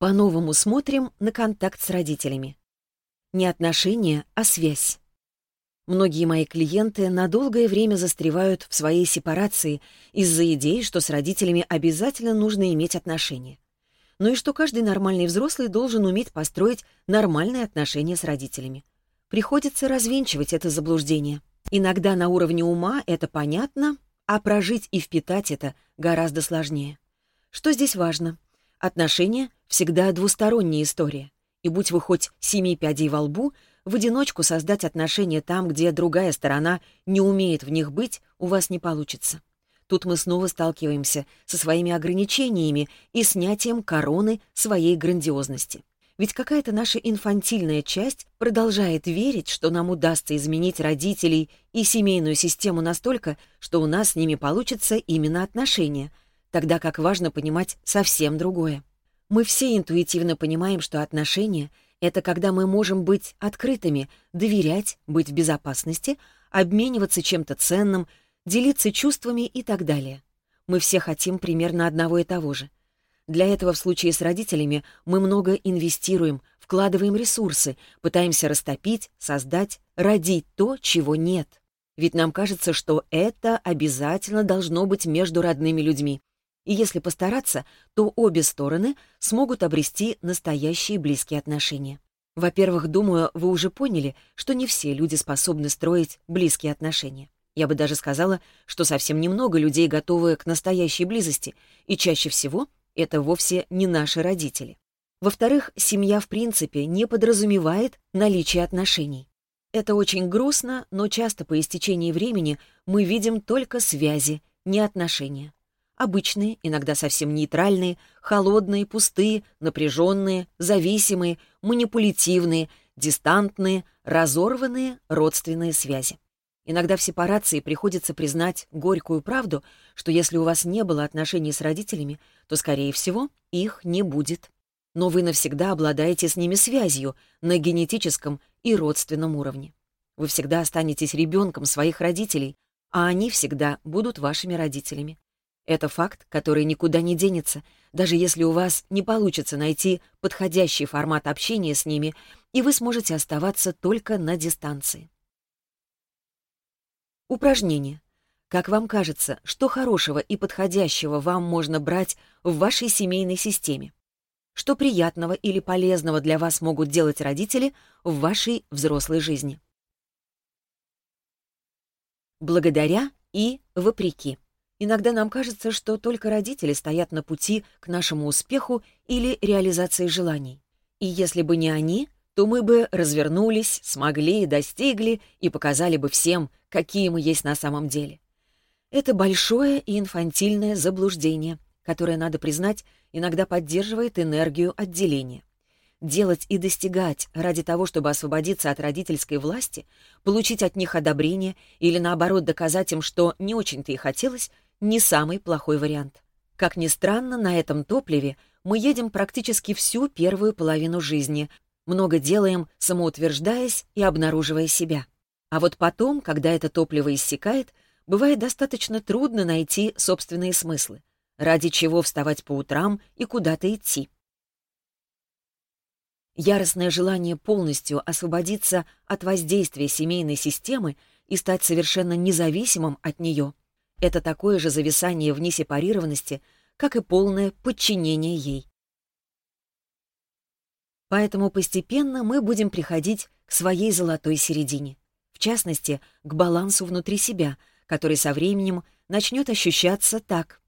По-новому смотрим на контакт с родителями. Не отношения, а связь. Многие мои клиенты на долгое время застревают в своей сепарации из-за идей, что с родителями обязательно нужно иметь отношения. Ну и что каждый нормальный взрослый должен уметь построить нормальные отношения с родителями. Приходится развенчивать это заблуждение. Иногда на уровне ума это понятно, а прожить и впитать это гораздо сложнее. Что здесь важно? Отношения — Всегда двусторонняя история. И будь вы хоть семи пядей во лбу, в одиночку создать отношения там, где другая сторона не умеет в них быть, у вас не получится. Тут мы снова сталкиваемся со своими ограничениями и снятием короны своей грандиозности. Ведь какая-то наша инфантильная часть продолжает верить, что нам удастся изменить родителей и семейную систему настолько, что у нас с ними получится именно отношения, тогда как важно понимать совсем другое. Мы все интуитивно понимаем, что отношения — это когда мы можем быть открытыми, доверять, быть в безопасности, обмениваться чем-то ценным, делиться чувствами и так далее. Мы все хотим примерно одного и того же. Для этого в случае с родителями мы много инвестируем, вкладываем ресурсы, пытаемся растопить, создать, родить то, чего нет. Ведь нам кажется, что это обязательно должно быть между родными людьми и если постараться, то обе стороны смогут обрести настоящие близкие отношения. Во-первых, думаю, вы уже поняли, что не все люди способны строить близкие отношения. Я бы даже сказала, что совсем немного людей готовы к настоящей близости, и чаще всего это вовсе не наши родители. Во-вторых, семья в принципе не подразумевает наличие отношений. Это очень грустно, но часто по истечении времени мы видим только связи, не отношения. Обычные, иногда совсем нейтральные, холодные, пустые, напряженные, зависимые, манипулятивные, дистантные, разорванные родственные связи. Иногда в сепарации приходится признать горькую правду, что если у вас не было отношений с родителями, то, скорее всего, их не будет. Но вы навсегда обладаете с ними связью на генетическом и родственном уровне. Вы всегда останетесь ребенком своих родителей, а они всегда будут вашими родителями. Это факт, который никуда не денется, даже если у вас не получится найти подходящий формат общения с ними, и вы сможете оставаться только на дистанции. Упражнение. Как вам кажется, что хорошего и подходящего вам можно брать в вашей семейной системе? Что приятного или полезного для вас могут делать родители в вашей взрослой жизни? Благодаря и вопреки. Иногда нам кажется, что только родители стоят на пути к нашему успеху или реализации желаний. И если бы не они, то мы бы развернулись, смогли, достигли и показали бы всем, какие мы есть на самом деле. Это большое и инфантильное заблуждение, которое, надо признать, иногда поддерживает энергию отделения. Делать и достигать ради того, чтобы освободиться от родительской власти, получить от них одобрение или, наоборот, доказать им, что не очень-то и хотелось, не самый плохой вариант. Как ни странно, на этом топливе мы едем практически всю первую половину жизни, много делаем, самоутверждаясь и обнаруживая себя. А вот потом, когда это топливо иссякает, бывает достаточно трудно найти собственные смыслы, ради чего вставать по утрам и куда-то идти. Яростное желание полностью освободиться от воздействия семейной системы и стать совершенно независимым от нее — это такое же зависание в несепарированности, как и полное подчинение ей. Поэтому постепенно мы будем приходить к своей золотой середине, в частности, к балансу внутри себя, который со временем начнет ощущаться так.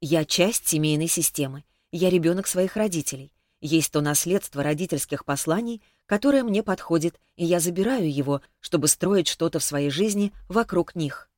Я часть семейной системы, я ребенок своих родителей, есть то наследство родительских посланий, которое мне подходит, и я забираю его, чтобы строить что-то в своей жизни вокруг них.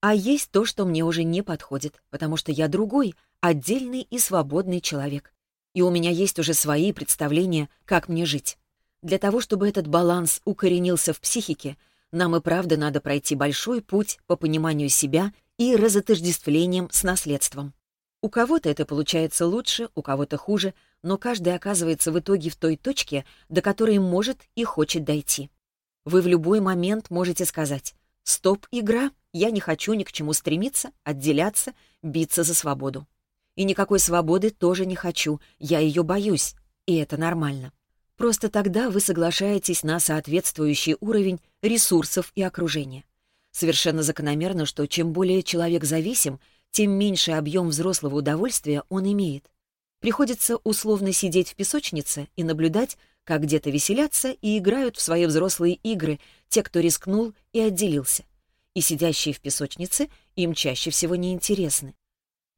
А есть то, что мне уже не подходит, потому что я другой, отдельный и свободный человек. И у меня есть уже свои представления, как мне жить. Для того, чтобы этот баланс укоренился в психике, нам и правда надо пройти большой путь по пониманию себя и разотождествлением с наследством. У кого-то это получается лучше, у кого-то хуже, но каждый оказывается в итоге в той точке, до которой может и хочет дойти. Вы в любой момент можете сказать «Стоп, игра!» Я не хочу ни к чему стремиться, отделяться, биться за свободу. И никакой свободы тоже не хочу, я ее боюсь, и это нормально. Просто тогда вы соглашаетесь на соответствующий уровень ресурсов и окружения. Совершенно закономерно, что чем более человек зависим, тем меньше объем взрослого удовольствия он имеет. Приходится условно сидеть в песочнице и наблюдать, как где-то веселятся и играют в свои взрослые игры те, кто рискнул и отделился — И сидящие в песочнице им чаще всего не интересны.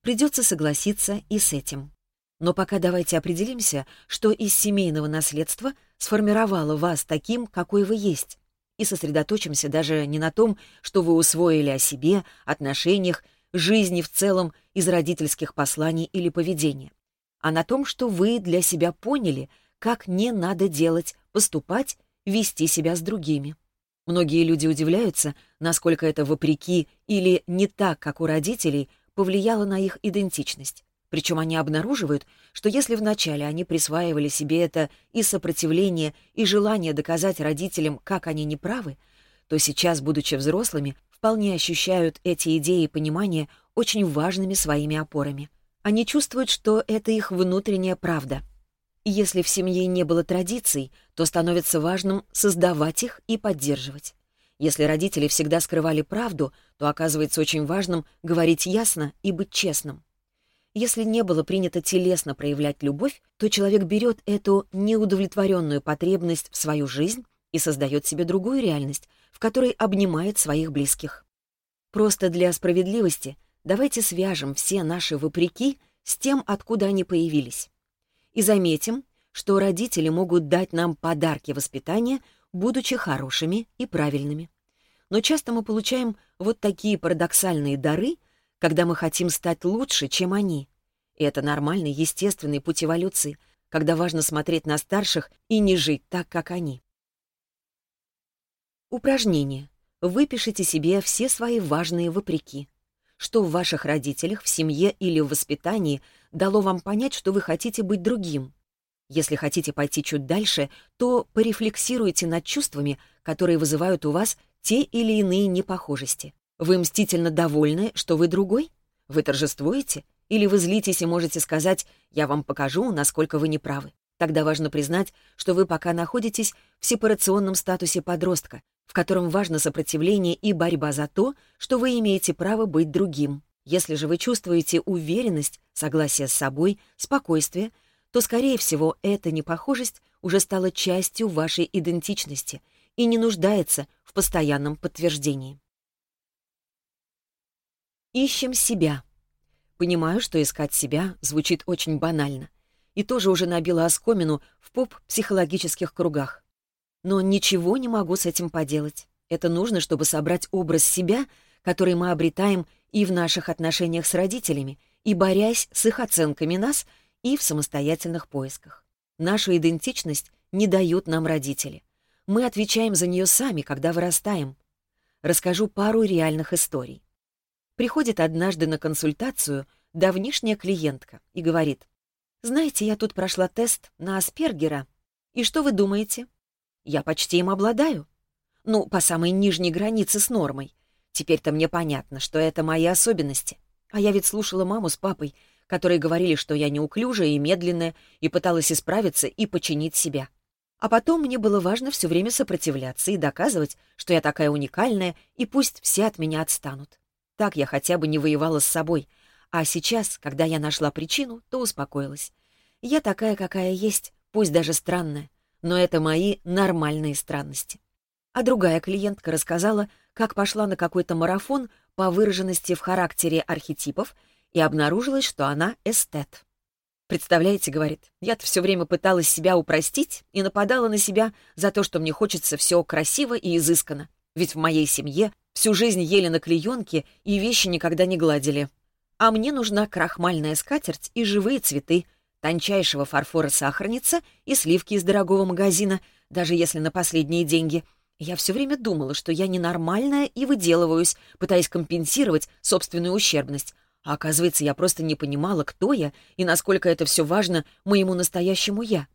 Придется согласиться и с этим. Но пока давайте определимся, что из семейного наследства сформировало вас таким, какой вы есть, и сосредоточимся даже не на том, что вы усвоили о себе, отношениях, жизни в целом из родительских посланий или поведения, а на том, что вы для себя поняли, как не надо делать, поступать, вести себя с другими. Многие люди удивляются, насколько это вопреки или не так, как у родителей, повлияло на их идентичность. Причем они обнаруживают, что если вначале они присваивали себе это и сопротивление, и желание доказать родителям, как они неправы, то сейчас, будучи взрослыми, вполне ощущают эти идеи и понимания очень важными своими опорами. Они чувствуют, что это их внутренняя правда — и если в семье не было традиций, то становится важным создавать их и поддерживать. Если родители всегда скрывали правду, то оказывается очень важным говорить ясно и быть честным. Если не было принято телесно проявлять любовь, то человек берет эту неудовлетворенную потребность в свою жизнь и создает себе другую реальность, в которой обнимает своих близких. Просто для справедливости давайте свяжем все наши «вопреки» с тем, откуда они появились и заметим, что родители могут дать нам подарки воспитания, будучи хорошими и правильными. Но часто мы получаем вот такие парадоксальные дары, когда мы хотим стать лучше, чем они. И это нормальный, естественный путь эволюции, когда важно смотреть на старших и не жить так, как они. Упражнение. Выпишите себе все свои важные вопреки что в ваших родителях, в семье или в воспитании дало вам понять, что вы хотите быть другим. Если хотите пойти чуть дальше, то порефлексируйте над чувствами, которые вызывают у вас те или иные непохожести. Вы мстительно довольны, что вы другой? Вы торжествуете? Или вы злитесь и можете сказать «я вам покажу, насколько вы неправы». Тогда важно признать, что вы пока находитесь в сепарационном статусе подростка, в котором важно сопротивление и борьба за то, что вы имеете право быть другим. Если же вы чувствуете уверенность, согласие с собой, спокойствие, то, скорее всего, эта непохожесть уже стала частью вашей идентичности и не нуждается в постоянном подтверждении. Ищем себя. Понимаю, что искать себя звучит очень банально. И тоже уже набила оскомину в поп-психологических кругах но ничего не могу с этим поделать. Это нужно, чтобы собрать образ себя, который мы обретаем и в наших отношениях с родителями, и борясь с их оценками нас, и в самостоятельных поисках. Нашу идентичность не дают нам родители. Мы отвечаем за нее сами, когда вырастаем. Расскажу пару реальных историй. Приходит однажды на консультацию давнишняя клиентка и говорит, «Знаете, я тут прошла тест на Аспергера, и что вы думаете? Я почти им обладаю. Ну, по самой нижней границе с нормой. Теперь-то мне понятно, что это мои особенности. А я ведь слушала маму с папой, которые говорили, что я неуклюжая и медленная, и пыталась исправиться и починить себя. А потом мне было важно все время сопротивляться и доказывать, что я такая уникальная, и пусть все от меня отстанут. Так я хотя бы не воевала с собой. А сейчас, когда я нашла причину, то успокоилась. Я такая, какая есть, пусть даже странная но это мои нормальные странности. А другая клиентка рассказала, как пошла на какой-то марафон по выраженности в характере архетипов, и обнаружилось, что она эстет. «Представляете, — говорит, — я-то все время пыталась себя упростить и нападала на себя за то, что мне хочется все красиво и изысканно. Ведь в моей семье всю жизнь ели на клеенке и вещи никогда не гладили. А мне нужна крахмальная скатерть и живые цветы — тончайшего фарфора сахарница и сливки из дорогого магазина, даже если на последние деньги. Я все время думала, что я ненормальная и выделываюсь, пытаясь компенсировать собственную ущербность. А оказывается, я просто не понимала, кто я и насколько это все важно моему настоящему «я».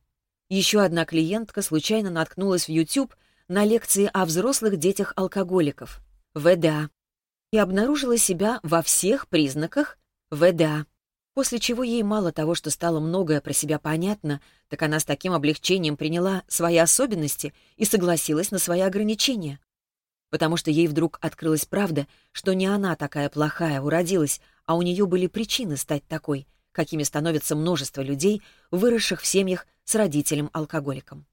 Еще одна клиентка случайно наткнулась в YouTube на лекции о взрослых детях-алкоголиков, ВДА, и обнаружила себя во всех признаках ВДА после чего ей мало того, что стало многое про себя понятно, так она с таким облегчением приняла свои особенности и согласилась на свои ограничения. Потому что ей вдруг открылась правда, что не она такая плохая уродилась, а у нее были причины стать такой, какими становится множество людей, выросших в семьях с родителем-алкоголиком.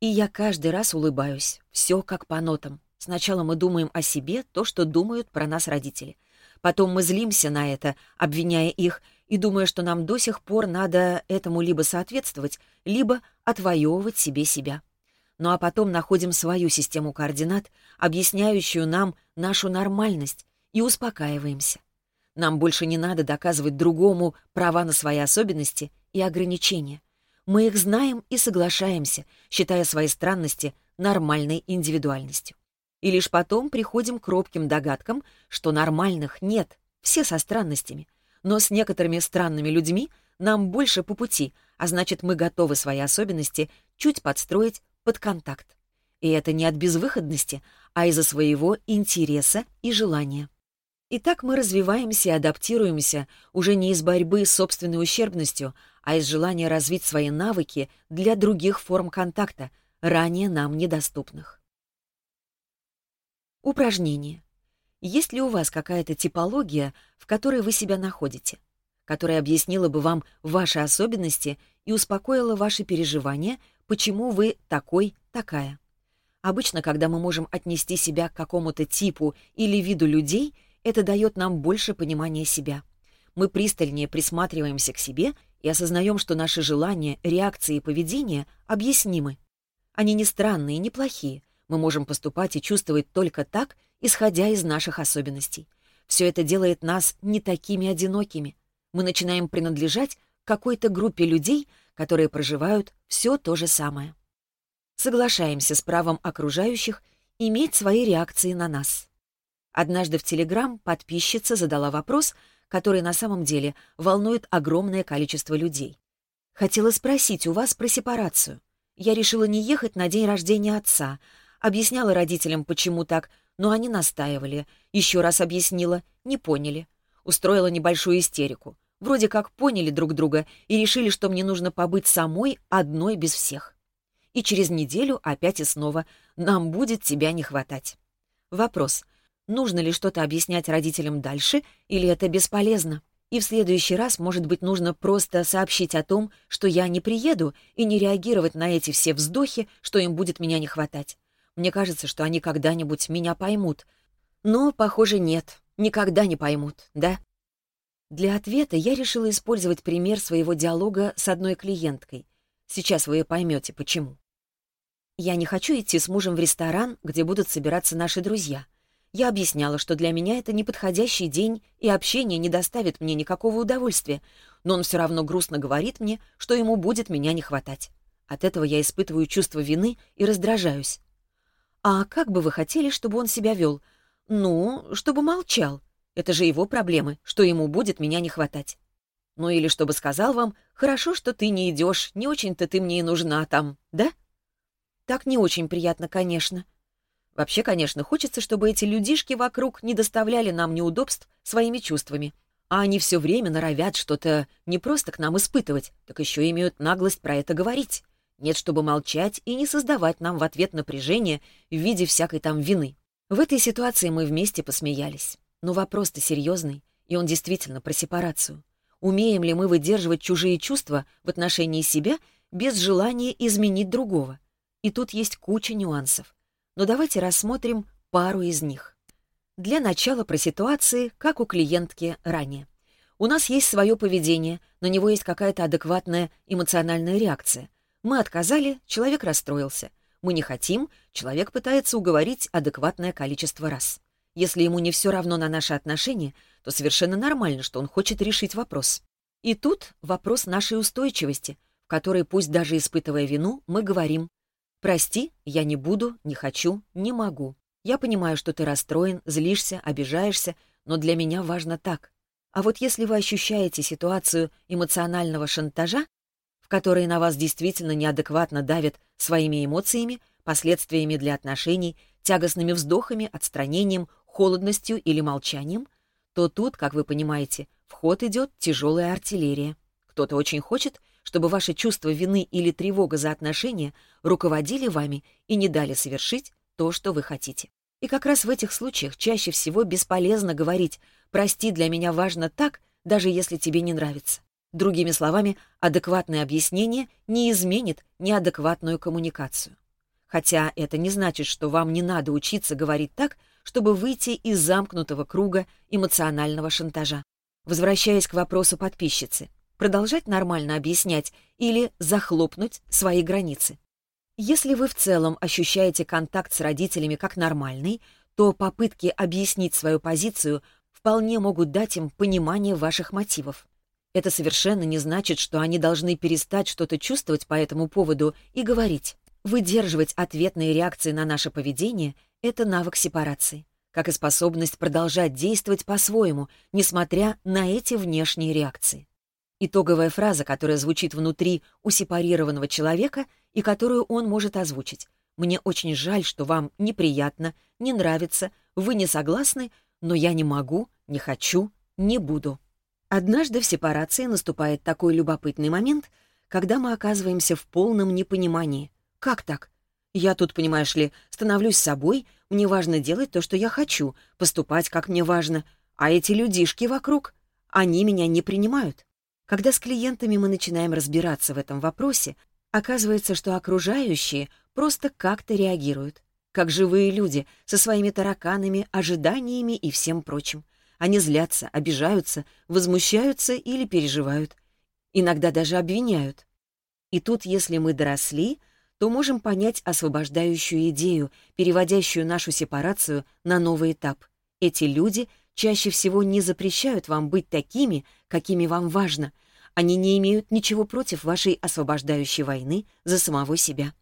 И я каждый раз улыбаюсь, все как по нотам. Сначала мы думаем о себе то, что думают про нас родители. Потом мы злимся на это, обвиняя их — и думая, что нам до сих пор надо этому либо соответствовать, либо отвоевывать себе себя. Ну а потом находим свою систему координат, объясняющую нам нашу нормальность, и успокаиваемся. Нам больше не надо доказывать другому права на свои особенности и ограничения. Мы их знаем и соглашаемся, считая свои странности нормальной индивидуальностью. И лишь потом приходим к робким догадкам, что нормальных нет, все со странностями — но с некоторыми странными людьми нам больше по пути, а значит, мы готовы свои особенности чуть подстроить под контакт. И это не от безвыходности, а из-за своего интереса и желания. Итак, мы развиваемся и адаптируемся уже не из борьбы с собственной ущербностью, а из желания развить свои навыки для других форм контакта, ранее нам недоступных. Упражнение. Есть ли у вас какая-то типология, в которой вы себя находите, которая объяснила бы вам ваши особенности и успокоила ваши переживания, почему вы такой, такая. Обычно, когда мы можем отнести себя к какому-то типу или виду людей, это дает нам больше понимания себя. Мы пристальнее присматриваемся к себе и осознаем, что наши желания, реакции и поведение объяснимы. Они не странные, не плохие, мы можем поступать и чувствовать только так, исходя из наших особенностей. Все это делает нас не такими одинокими. Мы начинаем принадлежать какой-то группе людей, которые проживают все то же самое. Соглашаемся с правом окружающих иметь свои реакции на нас. Однажды в Телеграм подписчица задала вопрос, который на самом деле волнует огромное количество людей. «Хотела спросить у вас про сепарацию. Я решила не ехать на день рождения отца, Объясняла родителям, почему так, но они настаивали. Еще раз объяснила, не поняли. Устроила небольшую истерику. Вроде как поняли друг друга и решили, что мне нужно побыть самой, одной без всех. И через неделю опять и снова «Нам будет тебя не хватать». Вопрос. Нужно ли что-то объяснять родителям дальше, или это бесполезно? И в следующий раз, может быть, нужно просто сообщить о том, что я не приеду, и не реагировать на эти все вздохи, что им будет меня не хватать. Мне кажется, что они когда-нибудь меня поймут. Но, похоже, нет. Никогда не поймут, да? Для ответа я решила использовать пример своего диалога с одной клиенткой. Сейчас вы поймете, почему. Я не хочу идти с мужем в ресторан, где будут собираться наши друзья. Я объясняла, что для меня это неподходящий день, и общение не доставит мне никакого удовольствия, но он все равно грустно говорит мне, что ему будет меня не хватать. От этого я испытываю чувство вины и раздражаюсь. А как бы вы хотели, чтобы он себя вел? Ну, чтобы молчал. Это же его проблемы, что ему будет меня не хватать. Ну или чтобы сказал вам, хорошо, что ты не идешь, не очень-то ты мне и нужна там, да? Так не очень приятно, конечно. Вообще, конечно, хочется, чтобы эти людишки вокруг не доставляли нам неудобств своими чувствами. А они все время норовят что-то не просто к нам испытывать, так еще имеют наглость про это говорить. Нет, чтобы молчать и не создавать нам в ответ напряжение в виде всякой там вины. В этой ситуации мы вместе посмеялись. Но вопрос-то серьезный, и он действительно про сепарацию. Умеем ли мы выдерживать чужие чувства в отношении себя без желания изменить другого? И тут есть куча нюансов. Но давайте рассмотрим пару из них. Для начала про ситуации, как у клиентки ранее. У нас есть свое поведение, на него есть какая-то адекватная эмоциональная реакция. Мы отказали, человек расстроился. Мы не хотим, человек пытается уговорить адекватное количество раз. Если ему не все равно на наши отношения, то совершенно нормально, что он хочет решить вопрос. И тут вопрос нашей устойчивости, в которой, пусть даже испытывая вину, мы говорим «Прости, я не буду, не хочу, не могу. Я понимаю, что ты расстроен, злишься, обижаешься, но для меня важно так. А вот если вы ощущаете ситуацию эмоционального шантажа, в которые на вас действительно неадекватно давят своими эмоциями, последствиями для отношений, тягостными вздохами, отстранением, холодностью или молчанием, то тут, как вы понимаете, в ход идет тяжелая артиллерия. Кто-то очень хочет, чтобы ваши чувства вины или тревога за отношения руководили вами и не дали совершить то, что вы хотите. И как раз в этих случаях чаще всего бесполезно говорить «прости, для меня важно так», даже если тебе не нравится. Другими словами, адекватное объяснение не изменит неадекватную коммуникацию. Хотя это не значит, что вам не надо учиться говорить так, чтобы выйти из замкнутого круга эмоционального шантажа. Возвращаясь к вопросу подписчицы, продолжать нормально объяснять или захлопнуть свои границы. Если вы в целом ощущаете контакт с родителями как нормальный, то попытки объяснить свою позицию вполне могут дать им понимание ваших мотивов. Это совершенно не значит, что они должны перестать что-то чувствовать по этому поводу и говорить. Выдерживать ответные реакции на наше поведение — это навык сепарации, как и способность продолжать действовать по-своему, несмотря на эти внешние реакции. Итоговая фраза, которая звучит внутри у сепарированного человека и которую он может озвучить. «Мне очень жаль, что вам неприятно, не нравится, вы не согласны, но я не могу, не хочу, не буду». Однажды в сепарации наступает такой любопытный момент, когда мы оказываемся в полном непонимании. Как так? Я тут, понимаешь ли, становлюсь собой, мне важно делать то, что я хочу, поступать, как мне важно, а эти людишки вокруг, они меня не принимают. Когда с клиентами мы начинаем разбираться в этом вопросе, оказывается, что окружающие просто как-то реагируют, как живые люди, со своими тараканами, ожиданиями и всем прочим. Они злятся, обижаются, возмущаются или переживают. Иногда даже обвиняют. И тут, если мы доросли, то можем понять освобождающую идею, переводящую нашу сепарацию на новый этап. Эти люди чаще всего не запрещают вам быть такими, какими вам важно. Они не имеют ничего против вашей освобождающей войны за самого себя.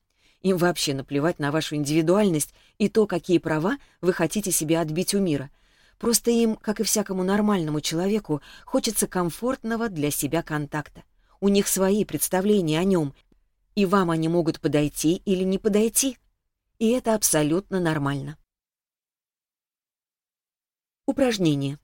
Им вообще наплевать на вашу индивидуальность и то, какие права вы хотите себе отбить у мира — Просто им, как и всякому нормальному человеку, хочется комфортного для себя контакта. У них свои представления о нем, и вам они могут подойти или не подойти. И это абсолютно нормально. Упражнение.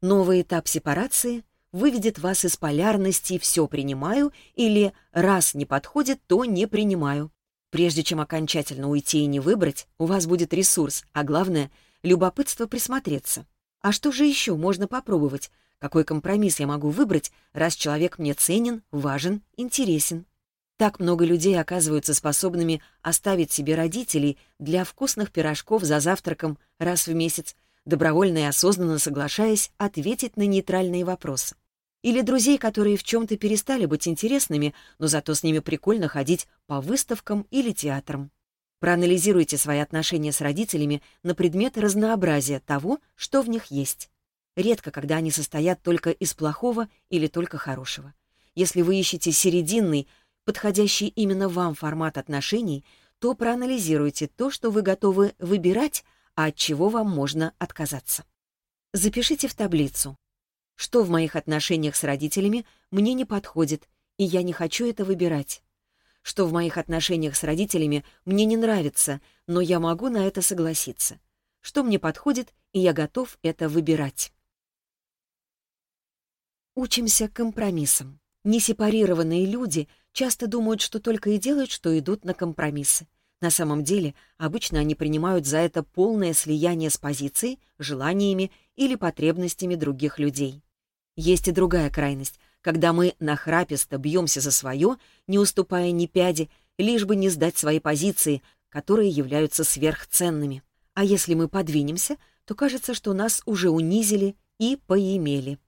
Новый этап сепарации выведет вас из полярности «все принимаю» или «раз не подходит, то не принимаю». Прежде чем окончательно уйти и не выбрать, у вас будет ресурс, а главное — Любопытство присмотреться. А что же еще можно попробовать? Какой компромисс я могу выбрать, раз человек мне ценен, важен, интересен? Так много людей оказываются способными оставить себе родителей для вкусных пирожков за завтраком раз в месяц, добровольно и осознанно соглашаясь ответить на нейтральные вопросы. Или друзей, которые в чем-то перестали быть интересными, но зато с ними прикольно ходить по выставкам или театрам. Проанализируйте свои отношения с родителями на предмет разнообразия того, что в них есть. Редко, когда они состоят только из плохого или только хорошего. Если вы ищете серединный, подходящий именно вам формат отношений, то проанализируйте то, что вы готовы выбирать, а от чего вам можно отказаться. Запишите в таблицу, что в моих отношениях с родителями мне не подходит, и я не хочу это выбирать что в моих отношениях с родителями мне не нравится, но я могу на это согласиться. Что мне подходит, и я готов это выбирать. Учимся компромиссам. Несепарированные люди часто думают, что только и делают, что идут на компромиссы. На самом деле, обычно они принимают за это полное слияние с позицией, желаниями или потребностями других людей. Есть и другая крайность, когда мы нахраписто бьемся за свое, не уступая ни пяди, лишь бы не сдать свои позиции, которые являются сверхценными. А если мы подвинемся, то кажется, что нас уже унизили и поимели.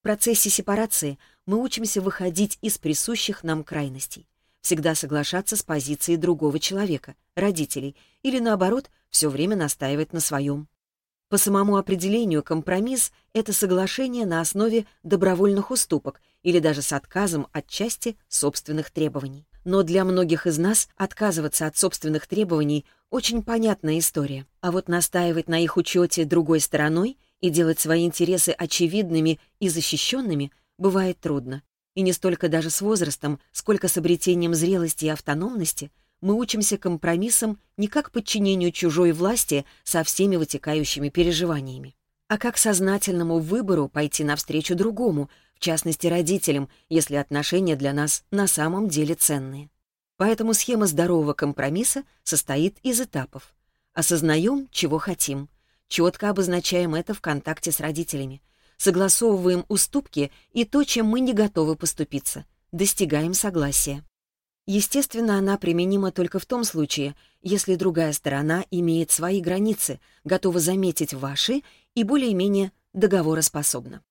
В процессе сепарации мы учимся выходить из присущих нам крайностей. Всегда соглашаться с позицией другого человека, родителей, или наоборот, все время настаивать на своем по самому определению компромисс — это соглашение на основе добровольных уступок или даже с отказом от части собственных требований. Но для многих из нас отказываться от собственных требований — очень понятная история. А вот настаивать на их учете другой стороной и делать свои интересы очевидными и защищенными бывает трудно. И не столько даже с возрастом, сколько с обретением зрелости и автономности — мы учимся компромиссам не как подчинению чужой власти со всеми вытекающими переживаниями, а как сознательному выбору пойти навстречу другому, в частности родителям, если отношения для нас на самом деле ценные. Поэтому схема здорового компромисса состоит из этапов. Осознаем, чего хотим. Четко обозначаем это в контакте с родителями. Согласовываем уступки и то, чем мы не готовы поступиться. Достигаем согласия. Естественно, она применима только в том случае, если другая сторона имеет свои границы, готова заметить ваши и более-менее договороспособна.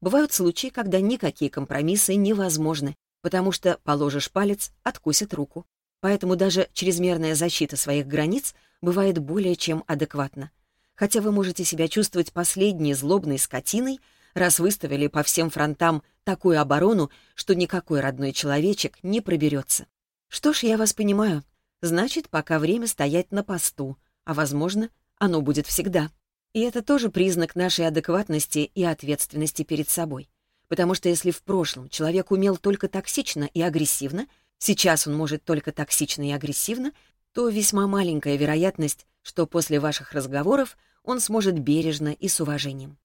Бывают случаи, когда никакие компромиссы невозможны, потому что положишь палец, откусит руку. Поэтому даже чрезмерная защита своих границ бывает более чем адекватна. Хотя вы можете себя чувствовать последней злобной скотиной, раз выставили по всем фронтам такую оборону, что никакой родной человечек не проберется. Что ж, я вас понимаю. Значит, пока время стоять на посту, а, возможно, оно будет всегда. И это тоже признак нашей адекватности и ответственности перед собой. Потому что если в прошлом человек умел только токсично и агрессивно, сейчас он может только токсично и агрессивно, то весьма маленькая вероятность, что после ваших разговоров он сможет бережно и с уважением.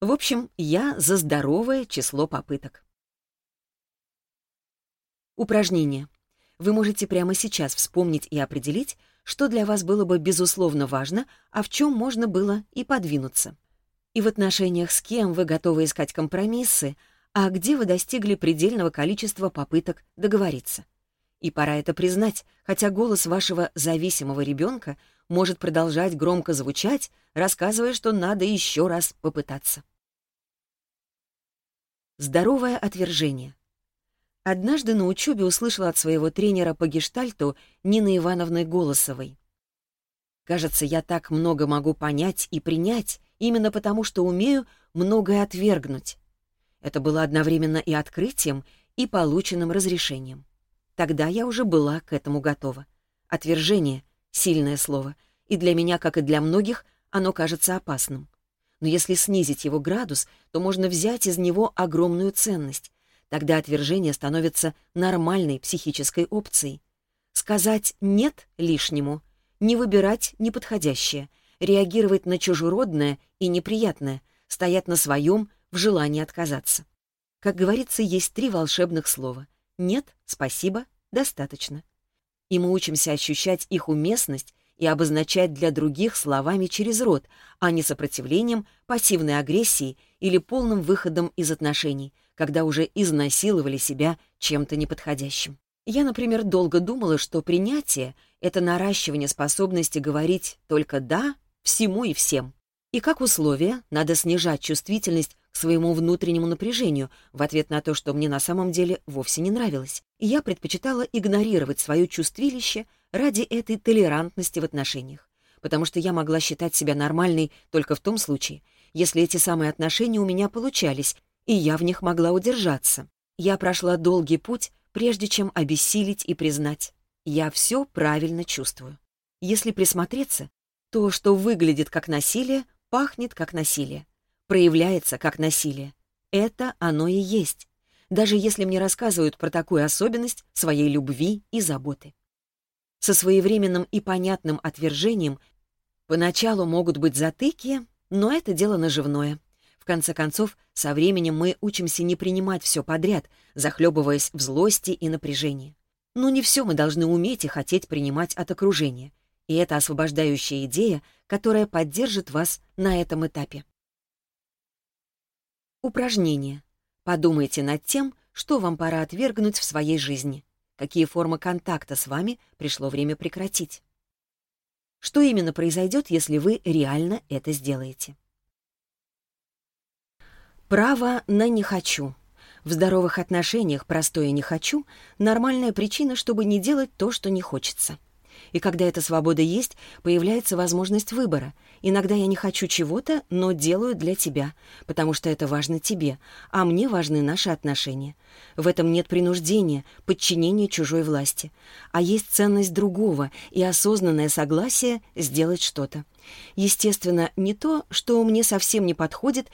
В общем, я за здоровое число попыток. Упражнение вы можете прямо сейчас вспомнить и определить, что для вас было бы безусловно важно, а в чем можно было и подвинуться. И в отношениях с кем вы готовы искать компромиссы, а где вы достигли предельного количества попыток договориться. И пора это признать, хотя голос вашего зависимого ребенка может продолжать громко звучать, рассказывая, что надо еще раз попытаться. Здоровое отвержение — Однажды на учебе услышала от своего тренера по гештальту Нины Ивановны Голосовой. «Кажется, я так много могу понять и принять, именно потому что умею многое отвергнуть». Это было одновременно и открытием, и полученным разрешением. Тогда я уже была к этому готова. Отвержение — сильное слово, и для меня, как и для многих, оно кажется опасным. Но если снизить его градус, то можно взять из него огромную ценность, Тогда отвержение становится нормальной психической опцией. Сказать «нет» лишнему, не выбирать неподходящее, реагировать на чужеродное и неприятное, стоять на своем в желании отказаться. Как говорится, есть три волшебных слова «нет», «спасибо», «достаточно». И мы учимся ощущать их уместность и обозначать для других словами через рот, а не сопротивлением, пассивной агрессией или полным выходом из отношений — когда уже изнасиловали себя чем-то неподходящим. Я, например, долго думала, что принятие — это наращивание способности говорить только «да» всему и всем. И как условие надо снижать чувствительность к своему внутреннему напряжению в ответ на то, что мне на самом деле вовсе не нравилось. И я предпочитала игнорировать свое чувствилище ради этой толерантности в отношениях, потому что я могла считать себя нормальной только в том случае, если эти самые отношения у меня получались, и я в них могла удержаться. Я прошла долгий путь, прежде чем обессилить и признать. Я все правильно чувствую. Если присмотреться, то, что выглядит как насилие, пахнет как насилие, проявляется как насилие. Это оно и есть, даже если мне рассказывают про такую особенность своей любви и заботы. Со своевременным и понятным отвержением поначалу могут быть затыки, но это дело наживное. конце концов, со временем мы учимся не принимать все подряд, захлебываясь в злости и напряжении. Но не все мы должны уметь и хотеть принимать от окружения. И это освобождающая идея, которая поддержит вас на этом этапе. Упражнение. Подумайте над тем, что вам пора отвергнуть в своей жизни. Какие формы контакта с вами пришло время прекратить. Что именно произойдет, если вы реально это сделаете? Право на «не хочу». В здоровых отношениях простое «не хочу» — нормальная причина, чтобы не делать то, что не хочется. И когда эта свобода есть, появляется возможность выбора — Иногда я не хочу чего-то, но делаю для тебя, потому что это важно тебе, а мне важны наши отношения. В этом нет принуждения, подчинения чужой власти. А есть ценность другого и осознанное согласие сделать что-то. Естественно, не то, что мне совсем не подходит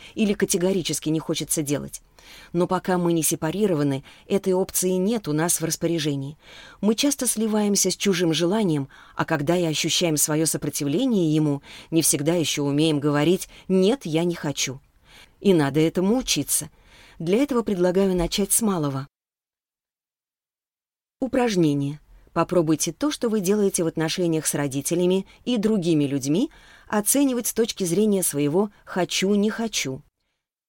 или категорически не хочется делать. Но пока мы не сепарированы, этой опции нет у нас в распоряжении. Мы часто сливаемся с чужим желанием, а когда и ощущаем свое сопротивление ему, не всегда еще умеем говорить «нет, я не хочу». И надо этому учиться. Для этого предлагаю начать с малого. Упражнение. Попробуйте то, что вы делаете в отношениях с родителями и другими людьми, оценивать с точки зрения своего «хочу-не хочу».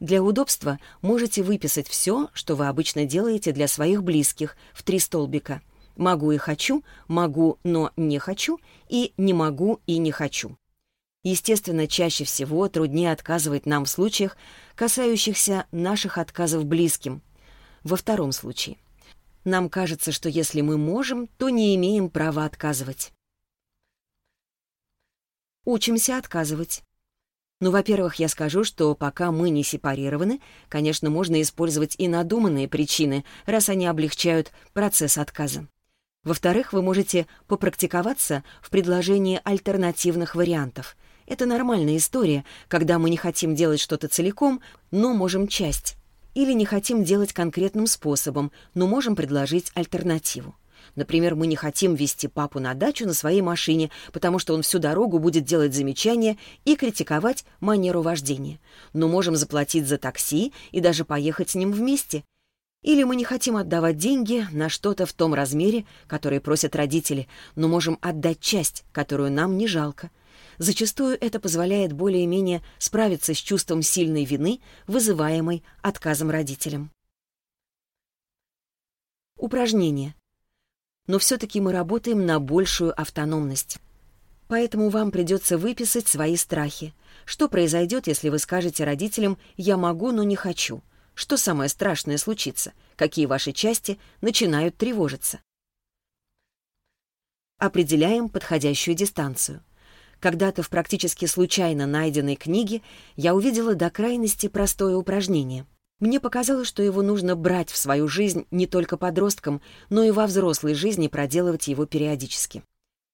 Для удобства можете выписать все, что вы обычно делаете для своих близких, в три столбика. «Могу и хочу», «могу, но не хочу» и «не могу и не хочу». Естественно, чаще всего труднее отказывать нам в случаях, касающихся наших отказов близким. Во втором случае. Нам кажется, что если мы можем, то не имеем права отказывать. Учимся отказывать. Ну, во-первых, я скажу, что пока мы не сепарированы, конечно, можно использовать и надуманные причины, раз они облегчают процесс отказа. Во-вторых, вы можете попрактиковаться в предложении альтернативных вариантов. Это нормальная история, когда мы не хотим делать что-то целиком, но можем часть. Или не хотим делать конкретным способом, но можем предложить альтернативу. Например, мы не хотим вести папу на дачу на своей машине, потому что он всю дорогу будет делать замечания и критиковать манеру вождения. Но можем заплатить за такси и даже поехать с ним вместе. Или мы не хотим отдавать деньги на что-то в том размере, который просят родители, но можем отдать часть, которую нам не жалко. Зачастую это позволяет более-менее справиться с чувством сильной вины, вызываемой отказом родителям. Упражнение но все-таки мы работаем на большую автономность. Поэтому вам придется выписать свои страхи. Что произойдет, если вы скажете родителям «я могу, но не хочу»? Что самое страшное случится? Какие ваши части начинают тревожиться? Определяем подходящую дистанцию. Когда-то в практически случайно найденной книге я увидела до крайности простое упражнение — мне показалось, что его нужно брать в свою жизнь не только подросткам, но и во взрослой жизни проделывать его периодически.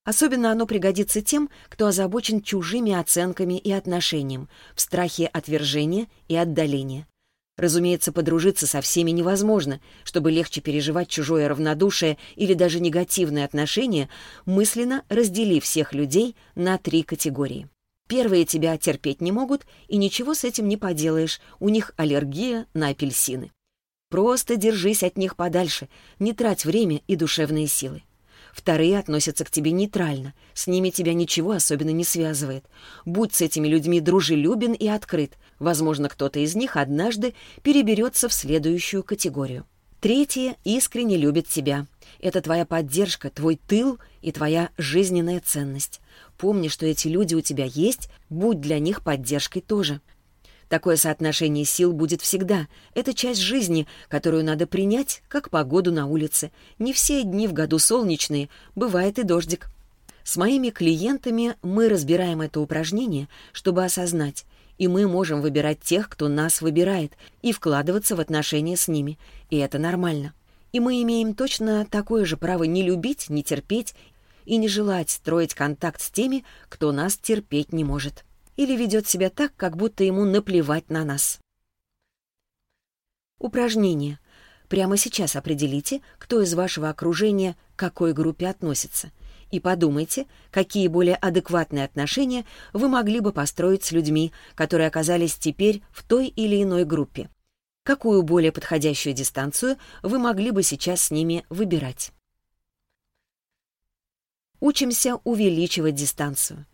Особенно оно пригодится тем, кто озабочен чужими оценками и отношением, в страхе отвержения и отдаления. Разумеется, подружиться со всеми невозможно. Чтобы легче переживать чужое равнодушие или даже негативные отношения, мысленно раздели всех людей на три категории. Первые тебя терпеть не могут, и ничего с этим не поделаешь, у них аллергия на апельсины. Просто держись от них подальше, не трать время и душевные силы. Вторые относятся к тебе нейтрально, с ними тебя ничего особенно не связывает. Будь с этими людьми дружелюбен и открыт. Возможно, кто-то из них однажды переберется в следующую категорию. Третье — искренне любит тебя. Это твоя поддержка, твой тыл и твоя жизненная ценность. Помни, что эти люди у тебя есть, будь для них поддержкой тоже. Такое соотношение сил будет всегда. Это часть жизни, которую надо принять, как погоду на улице. Не все дни в году солнечные, бывает и дождик. С моими клиентами мы разбираем это упражнение, чтобы осознать, и мы можем выбирать тех, кто нас выбирает, и вкладываться в отношения с ними, и это нормально. И мы имеем точно такое же право не любить, не терпеть и не желать строить контакт с теми, кто нас терпеть не может или ведет себя так, как будто ему наплевать на нас. Упражнение. Прямо сейчас определите, кто из вашего окружения к какой группе относится – и подумайте, какие более адекватные отношения вы могли бы построить с людьми, которые оказались теперь в той или иной группе. Какую более подходящую дистанцию вы могли бы сейчас с ними выбирать? Учимся увеличивать дистанцию.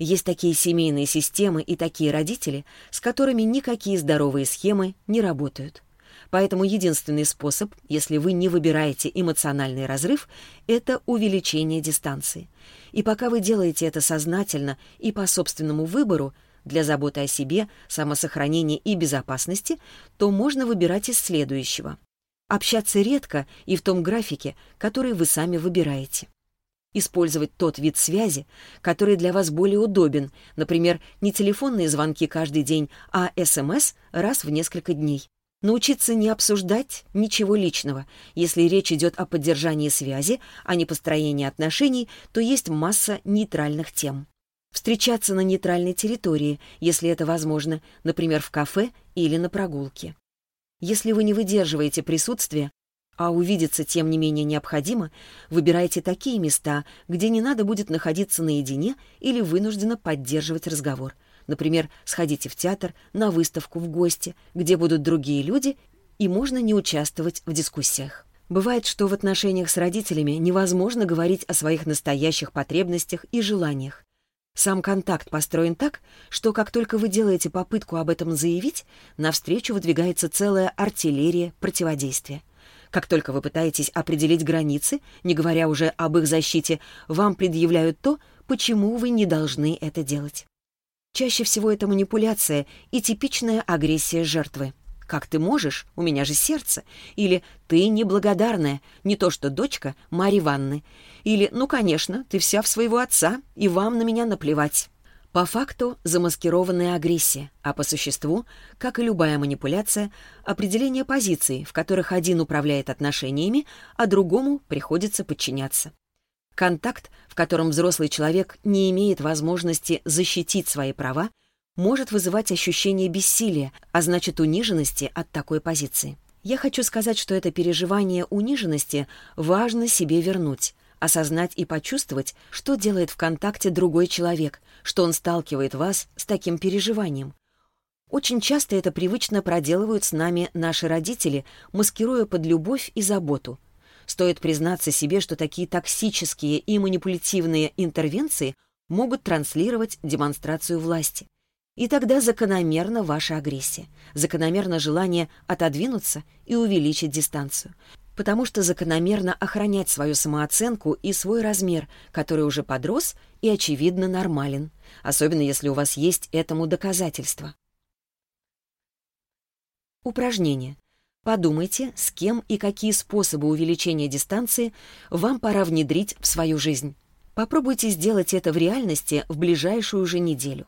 Есть такие семейные системы и такие родители, с которыми никакие здоровые схемы не работают. Поэтому единственный способ, если вы не выбираете эмоциональный разрыв, это увеличение дистанции. И пока вы делаете это сознательно и по собственному выбору, для заботы о себе, самосохранения и безопасности, то можно выбирать из следующего. Общаться редко и в том графике, который вы сами выбираете. Использовать тот вид связи, который для вас более удобен, например, не телефонные звонки каждый день, а СМС раз в несколько дней. Научиться не обсуждать ничего личного. Если речь идет о поддержании связи, а не построении отношений, то есть масса нейтральных тем. Встречаться на нейтральной территории, если это возможно, например, в кафе или на прогулке. Если вы не выдерживаете присутствие, а увидеться тем не менее необходимо, выбирайте такие места, где не надо будет находиться наедине или вынужденно поддерживать разговор – Например, сходите в театр, на выставку в гости, где будут другие люди, и можно не участвовать в дискуссиях. Бывает, что в отношениях с родителями невозможно говорить о своих настоящих потребностях и желаниях. Сам контакт построен так, что как только вы делаете попытку об этом заявить, навстречу выдвигается целая артиллерия противодействия. Как только вы пытаетесь определить границы, не говоря уже об их защите, вам предъявляют то, почему вы не должны это делать. Чаще всего это манипуляция и типичная агрессия жертвы. «Как ты можешь? У меня же сердце!» Или «Ты неблагодарная, не то что дочка Марьи Ванны!» Или «Ну, конечно, ты вся в своего отца, и вам на меня наплевать!» По факту замаскированная агрессия, а по существу, как и любая манипуляция, определение позиций, в которых один управляет отношениями, а другому приходится подчиняться. Контакт, в котором взрослый человек не имеет возможности защитить свои права, может вызывать ощущение бессилия, а значит униженности от такой позиции. Я хочу сказать, что это переживание униженности важно себе вернуть, осознать и почувствовать, что делает в контакте другой человек, что он сталкивает вас с таким переживанием. Очень часто это привычно проделывают с нами наши родители, маскируя под любовь и заботу – Стоит признаться себе, что такие токсические и манипулятивные интервенции могут транслировать демонстрацию власти. И тогда закономерно ваша агрессия, закономерно желание отодвинуться и увеличить дистанцию. Потому что закономерно охранять свою самооценку и свой размер, который уже подрос и, очевидно, нормален. Особенно если у вас есть этому доказательства. Упражнение. Подумайте, с кем и какие способы увеличения дистанции вам пора внедрить в свою жизнь. Попробуйте сделать это в реальности в ближайшую же неделю.